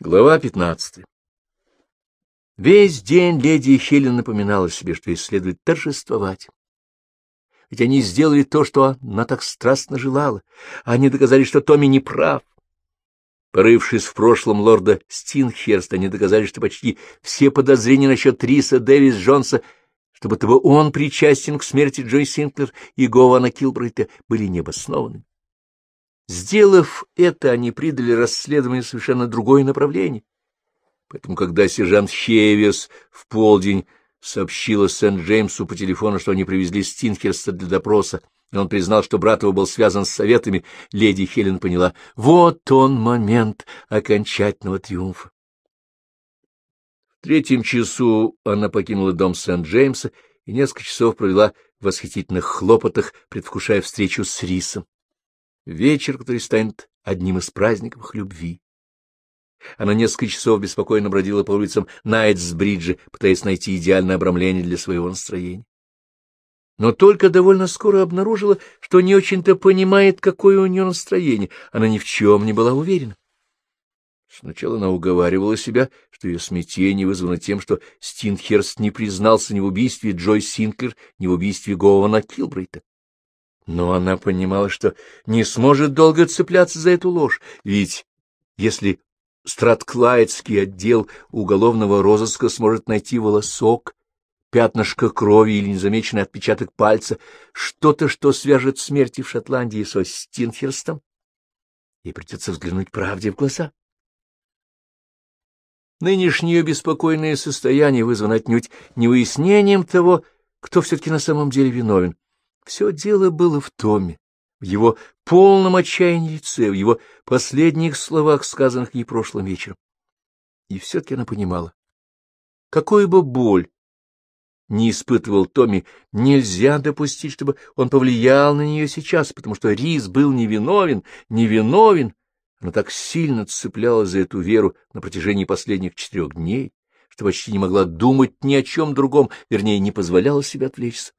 Глава пятнадцатая Весь день леди Хелен напоминала себе, что ей следует торжествовать. Ведь они сделали то, что она так страстно желала. Они доказали, что Томми не прав. Порывшись в прошлом лорда Стинхерста, они доказали, что почти все подозрения насчет Риса Дэвис Джонса, чтобы того он причастен к смерти Джой Синклер и Гована Килбрайта, были необоснованы. Сделав это, они придали расследованию совершенно другое направление. Поэтому, когда сержант Хевес в полдень сообщила Сент-Джеймсу по телефону, что они привезли Стинхерста для допроса, и он признал, что брат его был связан с советами, леди Хелен поняла — вот он момент окончательного триумфа. В третьем часу она покинула дом Сент-Джеймса и несколько часов провела в восхитительных хлопотах, предвкушая встречу с Рисом. Вечер, который станет одним из праздников любви. Она несколько часов беспокойно бродила по улицам Найтсбриджа, пытаясь найти идеальное обрамление для своего настроения. Но только довольно скоро обнаружила, что не очень-то понимает, какое у нее настроение. Она ни в чем не была уверена. Сначала она уговаривала себя, что ее смятение вызвано тем, что Стинхерст не признался ни в убийстве Джой Синклер, ни в убийстве Гована Килбрейта. Но она понимала, что не сможет долго цепляться за эту ложь, ведь если Стратклайдский отдел уголовного розыска сможет найти волосок, пятнышко крови или незамеченный отпечаток пальца, что-то, что свяжет смерти в Шотландии со Стинхерстом, и придется взглянуть правде в глаза. Нынешнее беспокойное состояние вызвано отнюдь не выяснением того, кто все-таки на самом деле виновен. Все дело было в Томе, в его полном отчаянии лице, в его последних словах, сказанных ей прошлым вечером. И все-таки она понимала, какую бы боль не испытывал Томми, нельзя допустить, чтобы он повлиял на нее сейчас, потому что Рис был невиновен, невиновен. Она так сильно цеплялась за эту веру на протяжении последних четырех дней, что почти не могла думать ни о чем другом, вернее, не позволяла себе отвлечься.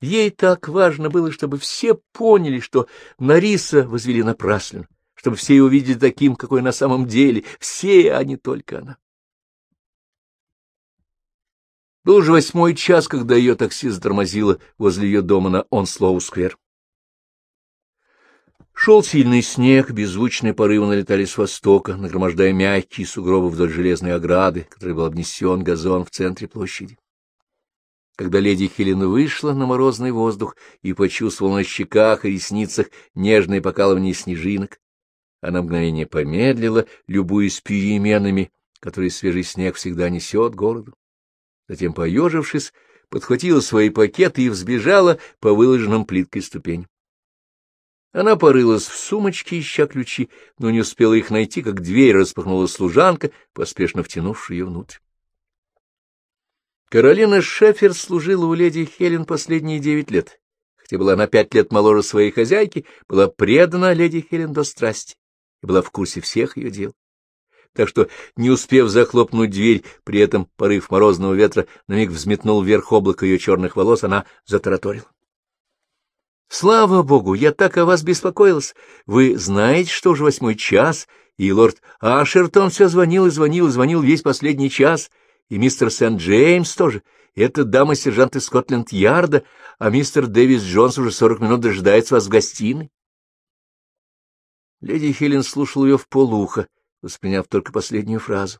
Ей так важно было, чтобы все поняли, что Нариса возвели напрасленно, чтобы все его видели таким, какой на самом деле, все, а не только она. Был уже восьмой час, когда ее такси затормозило возле ее дома на Онслоу-сквер. Шел сильный снег, беззвучные порывы налетали с востока, нагромождая мягкие сугробы вдоль железной ограды, которой был обнесен газон в центре площади. Когда леди Хелена вышла на морозный воздух и почувствовала на щеках и ресницах нежное покалывание снежинок, она мгновение помедлила, любуясь переменами, которые свежий снег всегда несет городу. Затем, поежившись, подхватила свои пакеты и взбежала по выложенным плиткой ступень. Она порылась в сумочке, ища ключи, но не успела их найти, как дверь распахнула служанка, поспешно втянувшая ее внутрь. Каролина Шефер служила у леди Хелен последние девять лет. Хотя была на пять лет моложе своей хозяйки, была предана леди Хелен до страсти и была в курсе всех ее дел. Так что, не успев захлопнуть дверь, при этом порыв морозного ветра на миг взметнул вверх облако ее черных волос, она затараторила. — Слава богу, я так о вас беспокоилась. Вы знаете, что уже восьмой час, и лорд Ашертон все звонил и звонил и звонил весь последний час — и мистер Сент-Джеймс тоже. Это дама сержант из Скотленд-Ярда, а мистер Дэвис Джонс уже сорок минут дожидается вас в гостиной. Леди Хелен слушала ее в полуха, восприняв только последнюю фразу.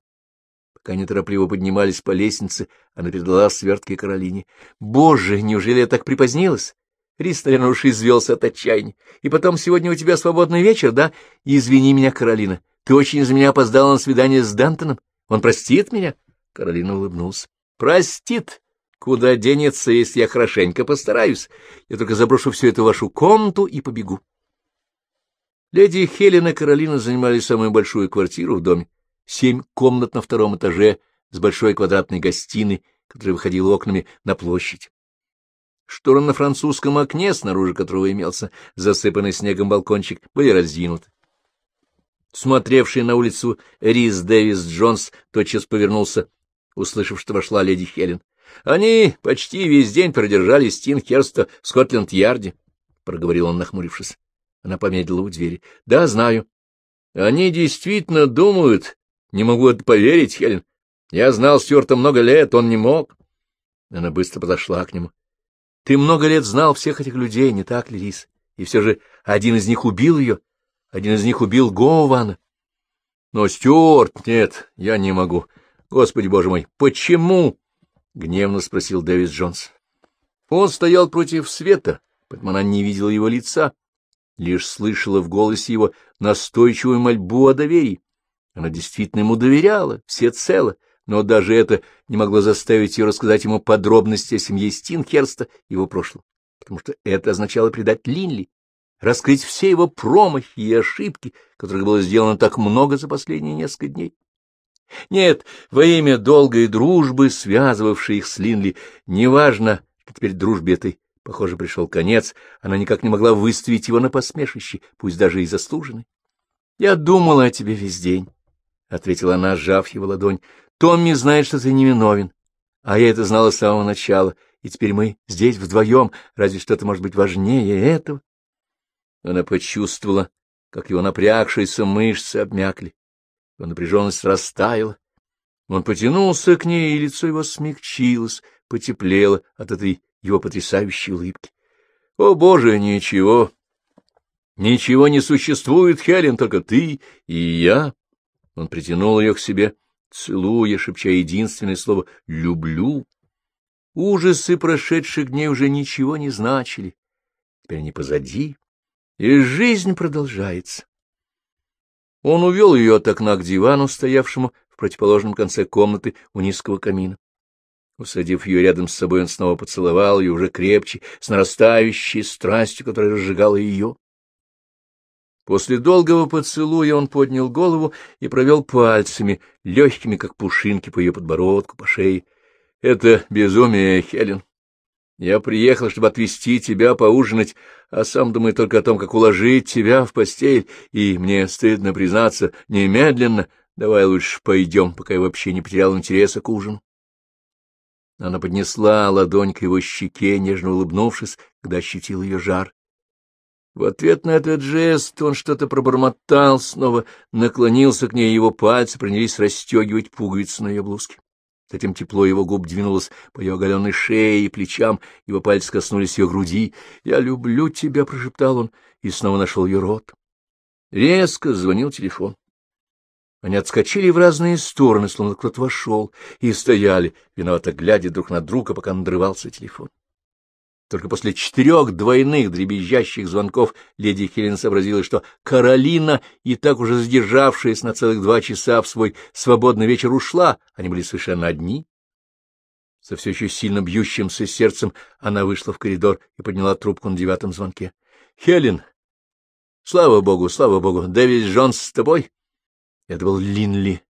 Пока они торопливо поднимались по лестнице, она передала свертки Каролине. — Боже, неужели я так припозднилась? Рис, наверное, уж извелся от отчаяния. И потом сегодня у тебя свободный вечер, да? Извини меня, Каролина. Ты очень из меня опоздала на свидание с Дантоном. Он простит меня? — Каролина улыбнулся. — Простит. Куда денется, если я хорошенько постараюсь? Я только заброшу всю эту вашу комнату и побегу. Леди Хелен и Каролина занимали самую большую квартиру в доме. Семь комнат на втором этаже с большой квадратной гостиной, которая выходила окнами на площадь. Шторы на французском окне, снаружи которого имелся засыпанный снегом балкончик, были раздвинуты. Смотревший на улицу Рис Дэвис Джонс тотчас повернулся услышав, что вошла леди Хелен. — Они почти весь день продержали Стинхерста в Скотленд-Ярде, — проговорил он, нахмурившись. Она помедлила у двери. — Да, знаю. Они действительно думают, не могу это поверить, Хелен. Я знал Стюарта много лет, он не мог. Она быстро подошла к нему. — Ты много лет знал всех этих людей, не так ли, Лис? И все же один из них убил ее, один из них убил Гоувана. Но Стюарт, нет, я не могу. Господи, боже мой, почему? — гневно спросил Дэвис Джонс. Он стоял против света, поэтому она не видела его лица, лишь слышала в голосе его настойчивую мольбу о доверии. Она действительно ему доверяла, всецело, но даже это не могло заставить ее рассказать ему подробности о семье Стинхерста и его прошлом, потому что это означало предать Линли, раскрыть все его промахи и ошибки, которых было сделано так много за последние несколько дней. Нет, во имя долгой дружбы, связывавшей их с Линли, неважно, что теперь дружбе этой, похоже, пришел конец, она никак не могла выставить его на посмешище, пусть даже и заслуженный. — Я думала о тебе весь день, — ответила она, сжав его ладонь. — Томми знает, что ты невиновен, а я это знала с самого начала, и теперь мы здесь вдвоем, разве что-то может быть важнее этого? Она почувствовала, как его напрягшиеся мышцы обмякли. Его напряженность растаяла. Он потянулся к ней, и лицо его смягчилось, потеплело от этой его потрясающей улыбки. — О, Боже, ничего! Ничего не существует, Хелен, только ты и я. Он притянул ее к себе, целуя, шепча единственное слово «люблю». Ужасы прошедших дней уже ничего не значили. Теперь они позади, и жизнь продолжается. Он увел ее от окна к дивану, стоявшему в противоположном конце комнаты у низкого камина. Усадив ее рядом с собой, он снова поцеловал ее уже крепче, с нарастающей страстью, которая разжигала ее. После долгого поцелуя он поднял голову и провел пальцами, легкими, как пушинки, по ее подбородку, по шее. — Это безумие, Хелен. Я приехал, чтобы отвезти тебя поужинать, а сам думаю только о том, как уложить тебя в постель, и мне стыдно признаться немедленно. Давай лучше пойдем, пока я вообще не потерял интереса к ужину. Она поднесла ладонь к его щеке, нежно улыбнувшись, когда ощутил ее жар. В ответ на этот жест он что-то пробормотал, снова наклонился к ней, его пальцы принялись расстегивать пуговицы на ее блузке. Затем тепло его губ двинулось по ее оголенной шее и плечам, его пальцы коснулись ее груди. «Я люблю тебя», — прошептал он, и снова нашел ее рот. Резко звонил телефон. Они отскочили в разные стороны, словно кто-то вошел, и стояли, виновато глядя друг на друга, пока надрывался телефон. Только после четырех двойных дребезжащих звонков леди Хелен сообразила, что Каролина, и так уже задержавшаяся на целых два часа в свой свободный вечер, ушла, они были совершенно одни. Со все еще сильно бьющимся сердцем она вышла в коридор и подняла трубку на девятом звонке. — Хелен! Слава богу, слава богу! Дэвид Джонс с тобой? Это был Линли.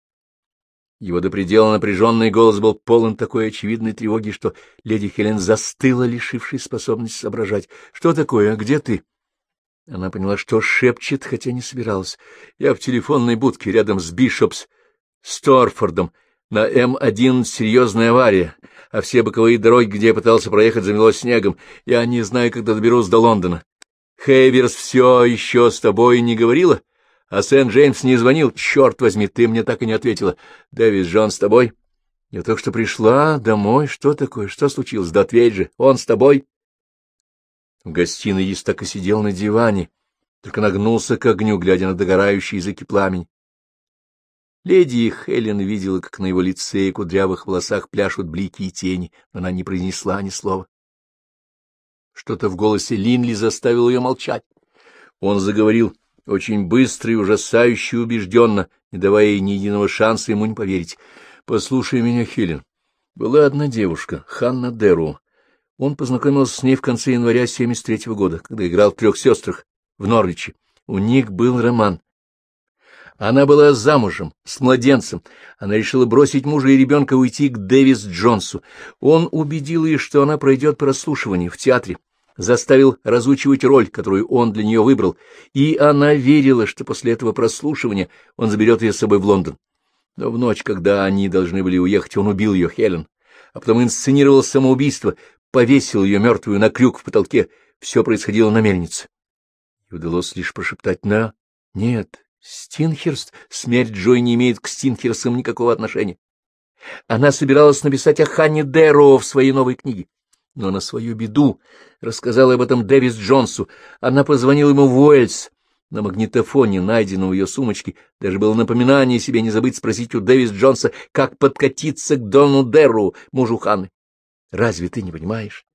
Его до предела напряженный голос был полон такой очевидной тревоги, что леди Хелен застыла, лишившись способности соображать. — Что такое? Где ты? Она поняла, что шепчет, хотя не собиралась. Я в телефонной будке рядом с Бишопс Сторфордом. На М-1 серьезная авария, а все боковые дороги, где я пытался проехать, замело снегом. Я не знаю, когда доберусь до Лондона. Хейверс все еще с тобой не говорила? А Сент-Джеймс не звонил. Черт возьми, ты мне так и не ответила. Дэвис Джон с тобой? Я только что пришла домой. Что такое? Что случилось? Да ответь же. Он с тобой? В гостиной Ис так и сидел на диване, только нагнулся к огню, глядя на догорающие языки пламени. Леди Хелен видела, как на его лице и кудрявых волосах пляшут блики и тени, но она не произнесла ни слова. Что-то в голосе Линли заставило ее молчать. Он заговорил очень быстро и ужасающе убежденно, не давая ей ни единого шанса ему не поверить. — Послушай меня, Хелен. Была одна девушка, Ханна Деру. Он познакомился с ней в конце января 73-го года, когда играл в «Трех сестрах» в Норвиче. У них был роман. Она была замужем, с младенцем. Она решила бросить мужа и ребенка уйти к Дэвис Джонсу. Он убедил ее, что она пройдет прослушивание в театре заставил разучивать роль, которую он для нее выбрал, и она верила, что после этого прослушивания он заберет ее с собой в Лондон. Но в ночь, когда они должны были уехать, он убил ее, Хелен, а потом инсценировал самоубийство, повесил ее мертвую на крюк в потолке. Все происходило на мельнице. И удалось лишь прошептать «на». Нет, Стинхерст? Смерть Джой не имеет к Стинхерстам никакого отношения. Она собиралась написать о Ханне Дэро в своей новой книге. Но на свою беду рассказала об этом Дэвис Джонсу. Она позвонила ему в Уэльс. На магнитофоне, найденном в ее сумочке, даже было напоминание себе не забыть спросить у Дэвис Джонса, как подкатиться к Дону Дерру, мужу Ханны. Разве ты не понимаешь?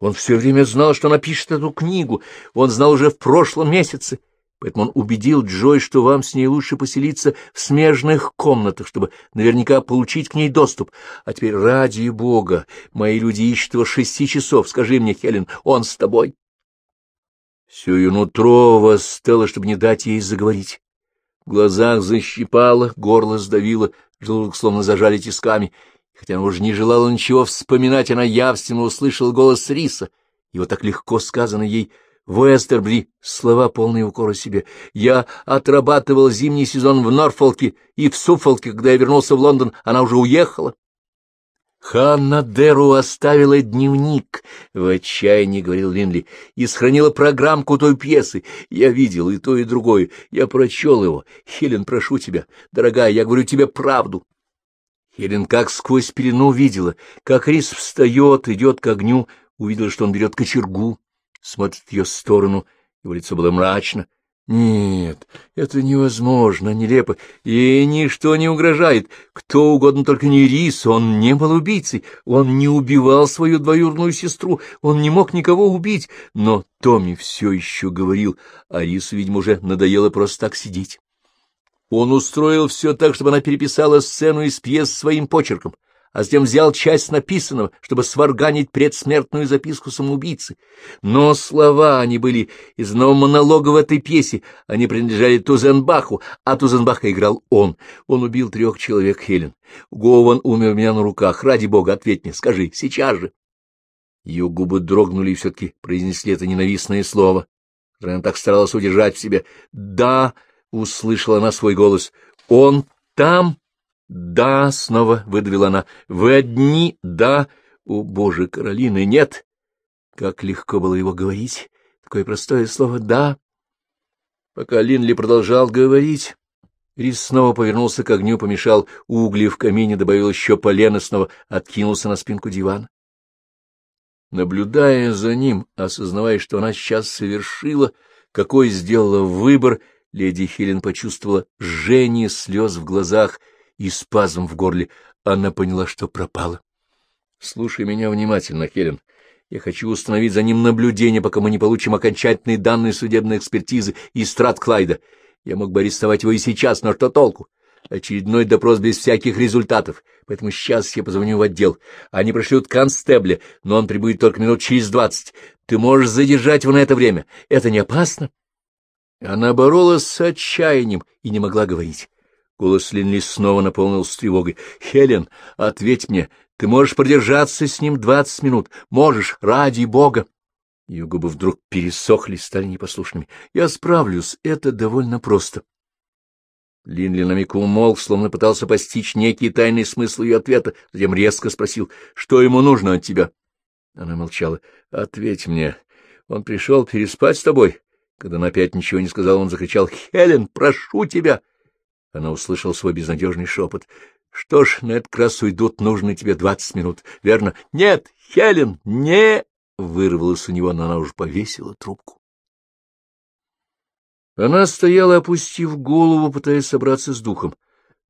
Он все время знал, что напишет эту книгу. Он знал уже в прошлом месяце. Поэтому он убедил Джой, что вам с ней лучше поселиться в смежных комнатах, чтобы наверняка получить к ней доступ. А теперь, ради бога, мои люди ищут его шести часов. Скажи мне, Хелен, он с тобой? Ее нутро восстало, чтобы не дать ей заговорить. В глазах защипало, горло сдавило, желудок словно зажали тисками. Хотя она уже не желала ничего вспоминать, она явственно услышала голос Риса. Его так легко сказано ей в Эстербри, слова полные укора себе. Я отрабатывал зимний сезон в Норфолке и в Суффолке, когда я вернулся в Лондон, она уже уехала. Ханна Деру оставила дневник, — в отчаянии говорил Линли, — и сохранила программку той пьесы. Я видел и то, и другое. Я прочел его. Хелен, прошу тебя, дорогая, я говорю тебе правду. Хелен как сквозь пелену видела, как Рис встает, идет к огню, увидела, что он берет кочергу, смотрит в ее сторону, его лицо было мрачно. Нет, это невозможно, нелепо, ей ничто не угрожает. Кто угодно, только не Рис, он не был убийцей, он не убивал свою двоюродную сестру, он не мог никого убить, но Томми все еще говорил, а Рису, видимо, уже надоело просто так сидеть. Он устроил все так, чтобы она переписала сцену из пьес своим почерком а затем взял часть написанного, чтобы сварганить предсмертную записку самоубийцы. Но слова, они были из одного монолога в этой пьесе, они принадлежали Тузенбаху, а Тузенбаха играл он. Он убил трех человек, Хелен. Гован умер у меня на руках. Ради бога, ответь мне, скажи, сейчас же. Ее губы дрогнули и все-таки произнесли это ненавистное слово, которое она так старалась удержать в себе. «Да», — услышала она свой голос, — «он там?» «Да», — снова выдавила она, — «вы одни, да». «О, Боже, Каролины, нет!» Как легко было его говорить, такое простое слово «да». Пока Линли продолжал говорить, Рис снова повернулся к огню, помешал угли в камине, добавил еще полено, снова откинулся на спинку дивана. Наблюдая за ним, осознавая, что она сейчас совершила, какой сделала выбор, леди Хелен почувствовала жжение слез в глазах — и спазм в горле. Она поняла, что пропала. — Слушай меня внимательно, Хелен. Я хочу установить за ним наблюдение, пока мы не получим окончательные данные судебной экспертизы и страт Клайда. Я мог бы арестовать его и сейчас, но что толку? Очередной допрос без всяких результатов. Поэтому сейчас я позвоню в отдел. Они пришлют констебля, но он прибудет только минут через двадцать. Ты можешь задержать его на это время. Это не опасно? Она боролась с отчаянием и не могла говорить. Голос Линли снова наполнился тревогой. — Хелен, ответь мне, ты можешь продержаться с ним двадцать минут? Можешь, ради бога! Ее губы вдруг пересохли, стали непослушными. — Я справлюсь, это довольно просто. Линли на миг умолк, словно пытался постичь некий тайный смысл ее ответа, затем резко спросил, что ему нужно от тебя. Она молчала. — Ответь мне. Он пришел переспать с тобой? Когда она опять ничего не сказала, он закричал, — Хелен, прошу тебя! — она услышала свой безнадежный шепот. — Что ж, на этот раз уйдут нужны тебе двадцать минут, верно? — Нет, Хелен, не... — вырвалась у него, но она уже повесила трубку. Она стояла, опустив голову, пытаясь собраться с духом.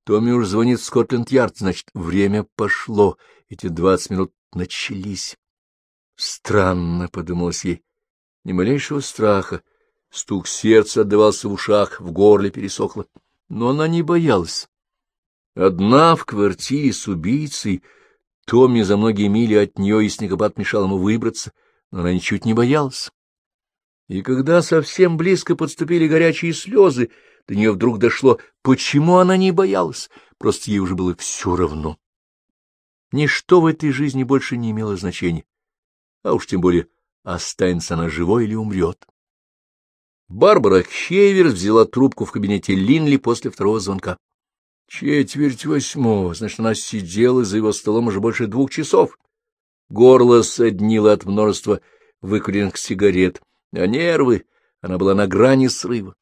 Томми уж звонит в Скотленд-Ярд, значит, время пошло, эти двадцать минут начались. Странно, — подумалось ей, — ни малейшего страха. Стук сердца отдавался в ушах, в горле пересохло но она не боялась. Одна в квартире с убийцей, Томми за многие мили от нее и снегопад мешал ему выбраться, но она ничуть не боялась. И когда совсем близко подступили горячие слезы, до нее вдруг дошло, почему она не боялась, просто ей уже было все равно. Ничто в этой жизни больше не имело значения, а уж тем более останется она живой или умрет. Барбара Хейвер взяла трубку в кабинете Линли после второго звонка. Четверть восьмого, значит, она сидела за его столом уже больше двух часов. Горло соднило от множества выкуренных сигарет, а нервы, она была на грани срыва.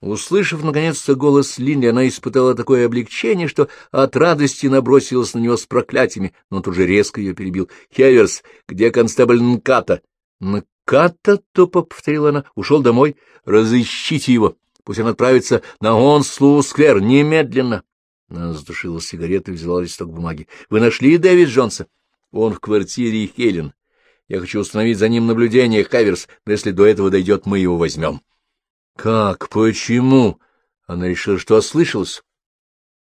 Услышав, наконец-то, голос Линли, она испытала такое облегчение, что от радости набросилась на него с проклятиями, но тут же резко ее перебил. — Хеверс, где констебль Нката? — Нката? — тупо повторила она. — Ушел домой. — Разыщите его. Пусть он отправится на Онслу-сквер немедленно. Она задушила сигарету и взяла листок бумаги. — Вы нашли Дэвид Джонса? — Он в квартире Хелен. Я хочу установить за ним наблюдение, Хаверс, но если до этого дойдет, мы его возьмем. Как? Почему? Она решила, что ослышалась.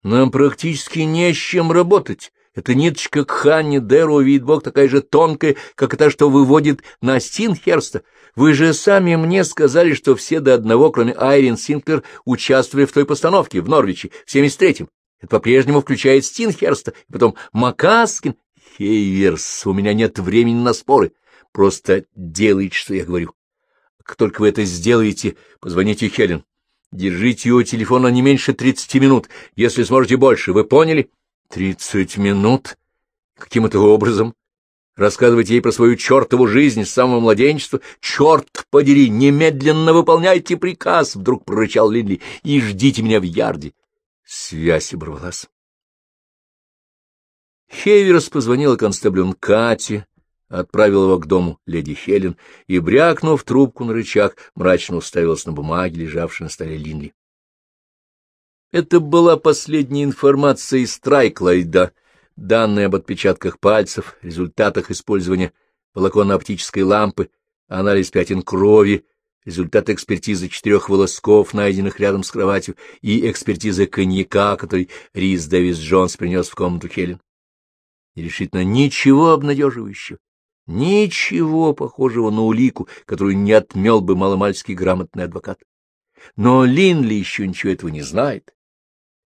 Нам практически не с чем работать. Эта ниточка к Ханне Дэру, видит Бог, такая же тонкая, как та, что выводит на Стинхерста. Вы же сами мне сказали, что все до одного, кроме Айрин Синклер, участвовали в той постановке в Норвиче в 73-м. Это по-прежнему включает Стинхерста, и потом Макаскин. Хейверс, у меня нет времени на споры. Просто делайте, что я говорю. Как только вы это сделаете, позвоните Хелен. Держите его телефона не меньше тридцати минут, если сможете больше. Вы поняли? Тридцать минут? Каким это образом? Рассказывать ей про свою чертову жизнь с самого младенчества? Черт подери, немедленно выполняйте приказ, вдруг прорычал Линли, и ждите меня в ярде. Связь оборвалась. Хейверс позвонила констеблю Кате, отправил его к дому леди Хелен и, брякнув трубку на рычаг, мрачно уставилась на бумаге, лежавшей на столе Линли. Это была последняя информация из Трайклайда, данные об отпечатках пальцев, результатах использования волоконно-оптической лампы, анализ пятен крови, результаты экспертизы четырех волосков, найденных рядом с кроватью, и экспертизы коньяка, который Рис Дэвис Джонс принес в комнату Хелен. И решительно ничего обнадеживающего. Ничего похожего на улику, которую не отмел бы маломальский грамотный адвокат. Но Линли еще ничего этого не знает.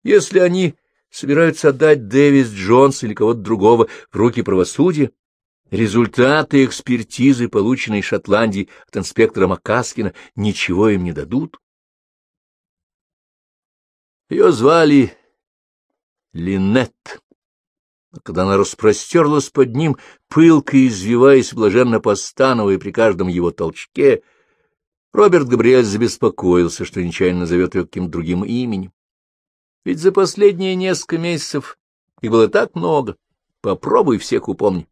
Если они собираются отдать Дэвис Джонс или кого-то другого в руки правосудия, результаты экспертизы, полученной Шотландии от инспектора Макаскина, ничего им не дадут. Ее звали Линнет. А когда она распростерлась под ним, пылко извиваясь, блаженно постановая при каждом его толчке, Роберт Габриэль забеспокоился, что нечаянно назовет ее каким-то другим именем. Ведь за последние несколько месяцев их было так много. Попробуй всех упомни.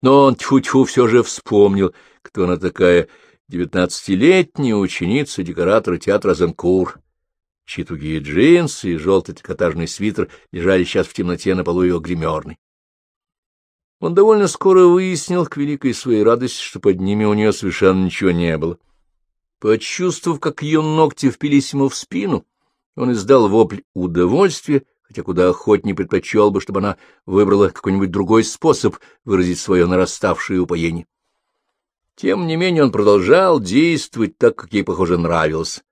Но он тьфу-тьфу все же вспомнил, кто она такая, девятнадцатилетняя ученица декоратора театра Зенкур чьи тугие джинсы и желтый трикотажный свитер лежали сейчас в темноте на полу ее гримерной. Он довольно скоро выяснил, к великой своей радости, что под ними у нее совершенно ничего не было. Почувствовав, как ее ногти впились ему в спину, он издал вопль удовольствия, хотя куда охотнее предпочел бы, чтобы она выбрала какой-нибудь другой способ выразить свое нараставшее упоение. Тем не менее он продолжал действовать так, как ей, похоже, нравилось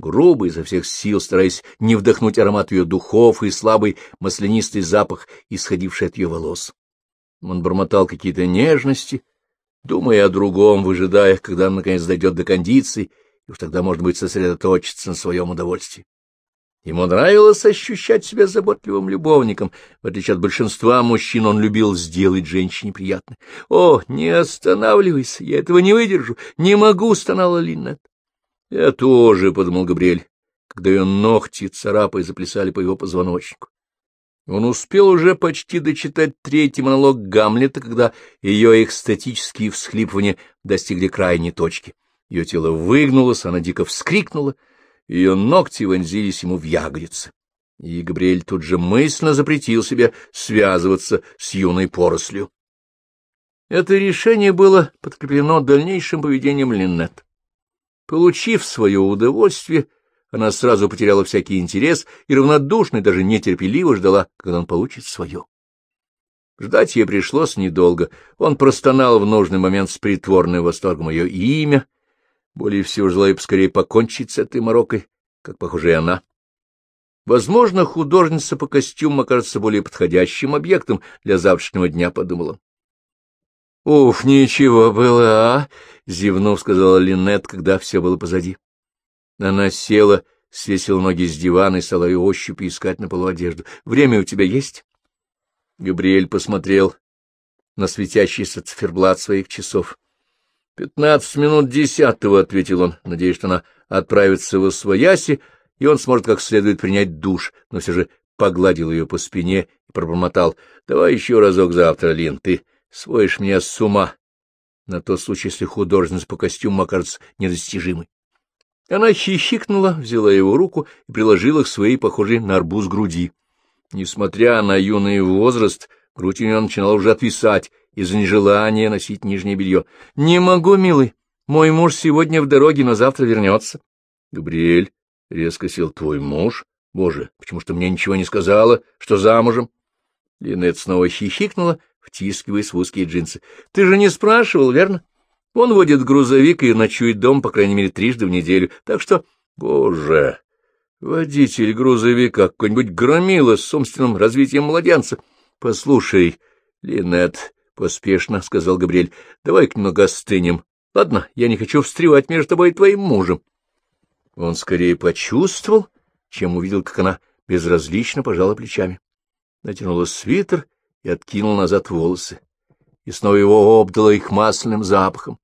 грубо, изо всех сил стараясь не вдохнуть аромат ее духов и слабый маслянистый запах, исходивший от ее волос. Он бормотал какие-то нежности, думая о другом, выжидая, когда он, наконец, дойдет до кондиции, и уж тогда, может быть, сосредоточиться на своем удовольствии. Ему нравилось ощущать себя заботливым любовником. В отличие от большинства мужчин, он любил сделать женщине приятно. — О, не останавливайся, я этого не выдержу, не могу, — стонала Линнет. — Я тоже, — подумал Габриэль, когда ее ногти царапой заплясали по его позвоночнику. Он успел уже почти дочитать третий монолог Гамлета, когда ее экстатические всхлипывания достигли крайней точки. Ее тело выгнулось, она дико вскрикнула, ее ногти вонзились ему в ягодицы. И Габриэль тут же мысленно запретил себе связываться с юной порослью. Это решение было подкреплено дальнейшим поведением Линнет. Получив свое удовольствие, она сразу потеряла всякий интерес и равнодушно и даже нетерпеливо ждала, когда он получит свое. Ждать ей пришлось недолго. Он простонал в нужный момент с притворным восторгом ее имя, более всего желая поскорее покончить с этой морокой, как, похоже, и она. Возможно, художница по костюму окажется более подходящим объектом для завтрашнего дня, — подумала. — Уф, ничего было, а! — зевнув, сказала Линнет, когда все было позади. Она села, свесила ноги с дивана и стала ее ощупью искать на полу одежду. — Время у тебя есть? Габриэль посмотрел на светящийся циферблат своих часов. — Пятнадцать минут десятого, — ответил он, надеясь, что она отправиться в Освояси, и он сможет как следует принять душ, но все же погладил ее по спине и пробормотал. — Давай еще разок завтра, Лин, ты сводишь меня с ума. На тот случай, если художница по костюму окажется недостижимой. Она хихикнула, взяла его руку и приложила к своей, похожей на арбуз, груди. Несмотря на юный возраст, грудь у нее начинала уже отвисать из-за нежелания носить нижнее белье. — Не могу, милый. Мой муж сегодня в дороге, но завтра вернется. Габриэль резко сел. — Твой муж? Боже, почему что мне ничего не сказала, что замужем? Линет снова хихикнула, втискиваясь в узкие джинсы. — Ты же не спрашивал, верно? Он водит грузовик и ночует дом, по крайней мере, трижды в неделю. Так что, боже, водитель грузовика, какой-нибудь громила с собственным развитием младенца. Послушай, Линет, — поспешно сказал Габриэль, — давай-ка немного остынем. Ладно, я не хочу встревать между тобой и твоим мужем. Он скорее почувствовал, чем увидел, как она безразлично пожала плечами. Натянула свитер и откинула назад волосы и снова его обдало их масляным запахом.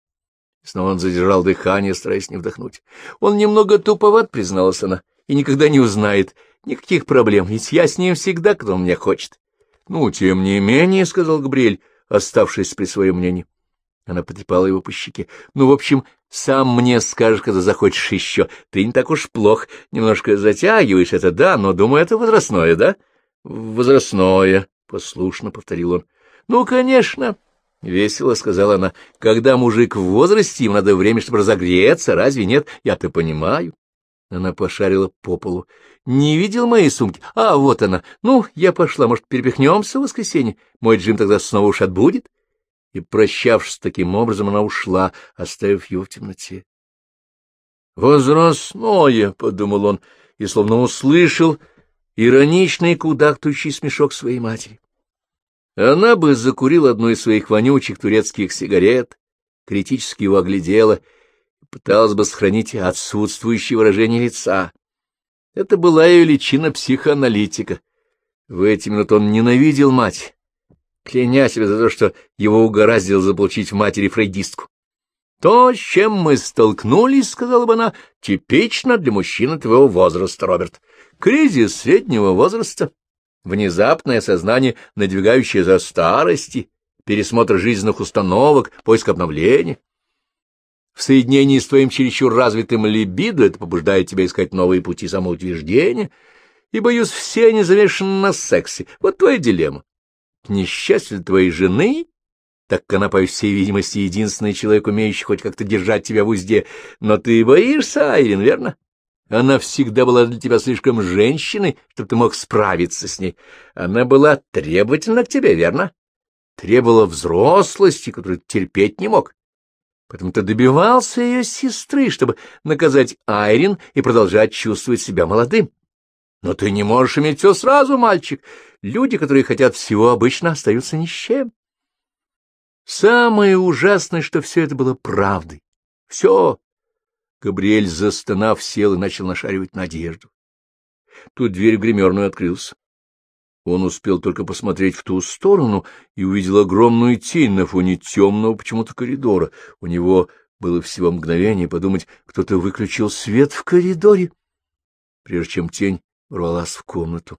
снова он задержал дыхание, стараясь не вдохнуть. Он немного туповат, призналась она, и никогда не узнает. Никаких проблем, ведь я с ним всегда, когда он меня хочет. — Ну, тем не менее, — сказал Габриэль, оставшись при своем мнении. Она потрепала его по щеке. — Ну, в общем, сам мне скажешь, когда захочешь еще. Ты не так уж плох. Немножко затягиваешь это, да, но, думаю, это возрастное, да? — Возрастное, — послушно повторил он. — Ну, конечно, — весело сказала она. — Когда мужик в возрасте, им надо время, чтобы разогреться, разве нет? Я-то понимаю. Она пошарила по полу. — Не видел моей сумки? А, вот она. Ну, я пошла. Может, перепихнемся в воскресенье? Мой Джим тогда снова уж отбудет? И, прощавшись таким образом, она ушла, оставив его в темноте. «Возрастное!» — подумал он, и словно услышал ироничный кудахтающий смешок своей матери. Она бы закурила одну из своих вонючих турецких сигарет, критически его оглядела пыталась бы сохранить отсутствующее выражение лица. Это была ее личина психоаналитика. В эти минуты он ненавидел мать, кляня себя за то, что его угораздило заполучить в матери фрейдистку. «То, с чем мы столкнулись, — сказала бы она, — типично для мужчины твоего возраста, Роберт. Кризис среднего возраста, внезапное сознание, надвигающее за старости, пересмотр жизненных установок, поиск обновления. В соединении с твоим чересчур развитым либидо это побуждает тебя искать новые пути самоутверждения, и, боюсь, все они замешаны на сексе. Вот твоя дилемма. Несчастье твоей жены, так как она, по всей видимости, единственный человек, умеющий хоть как-то держать тебя в узде, но ты боишься, Айрин, верно? Она всегда была для тебя слишком женщиной, чтобы ты мог справиться с ней. Она была требовательна к тебе, верно? Требовала взрослости, которую терпеть не мог. Поэтому ты добивался ее сестры, чтобы наказать Айрин и продолжать чувствовать себя молодым. Но ты не можешь иметь все сразу, мальчик. Люди, которые хотят всего, обычно остаются ни с чем. Самое ужасное, что все это было правдой. Все, Габриэль, застонав, сел и начал нашаривать надежду. Тут дверь в гримерную открылась. Он успел только посмотреть в ту сторону и увидел огромную тень на фоне темного почему-то коридора. У него было всего мгновение подумать, кто-то выключил свет в коридоре. Прежде чем тень ворвалась в комнату,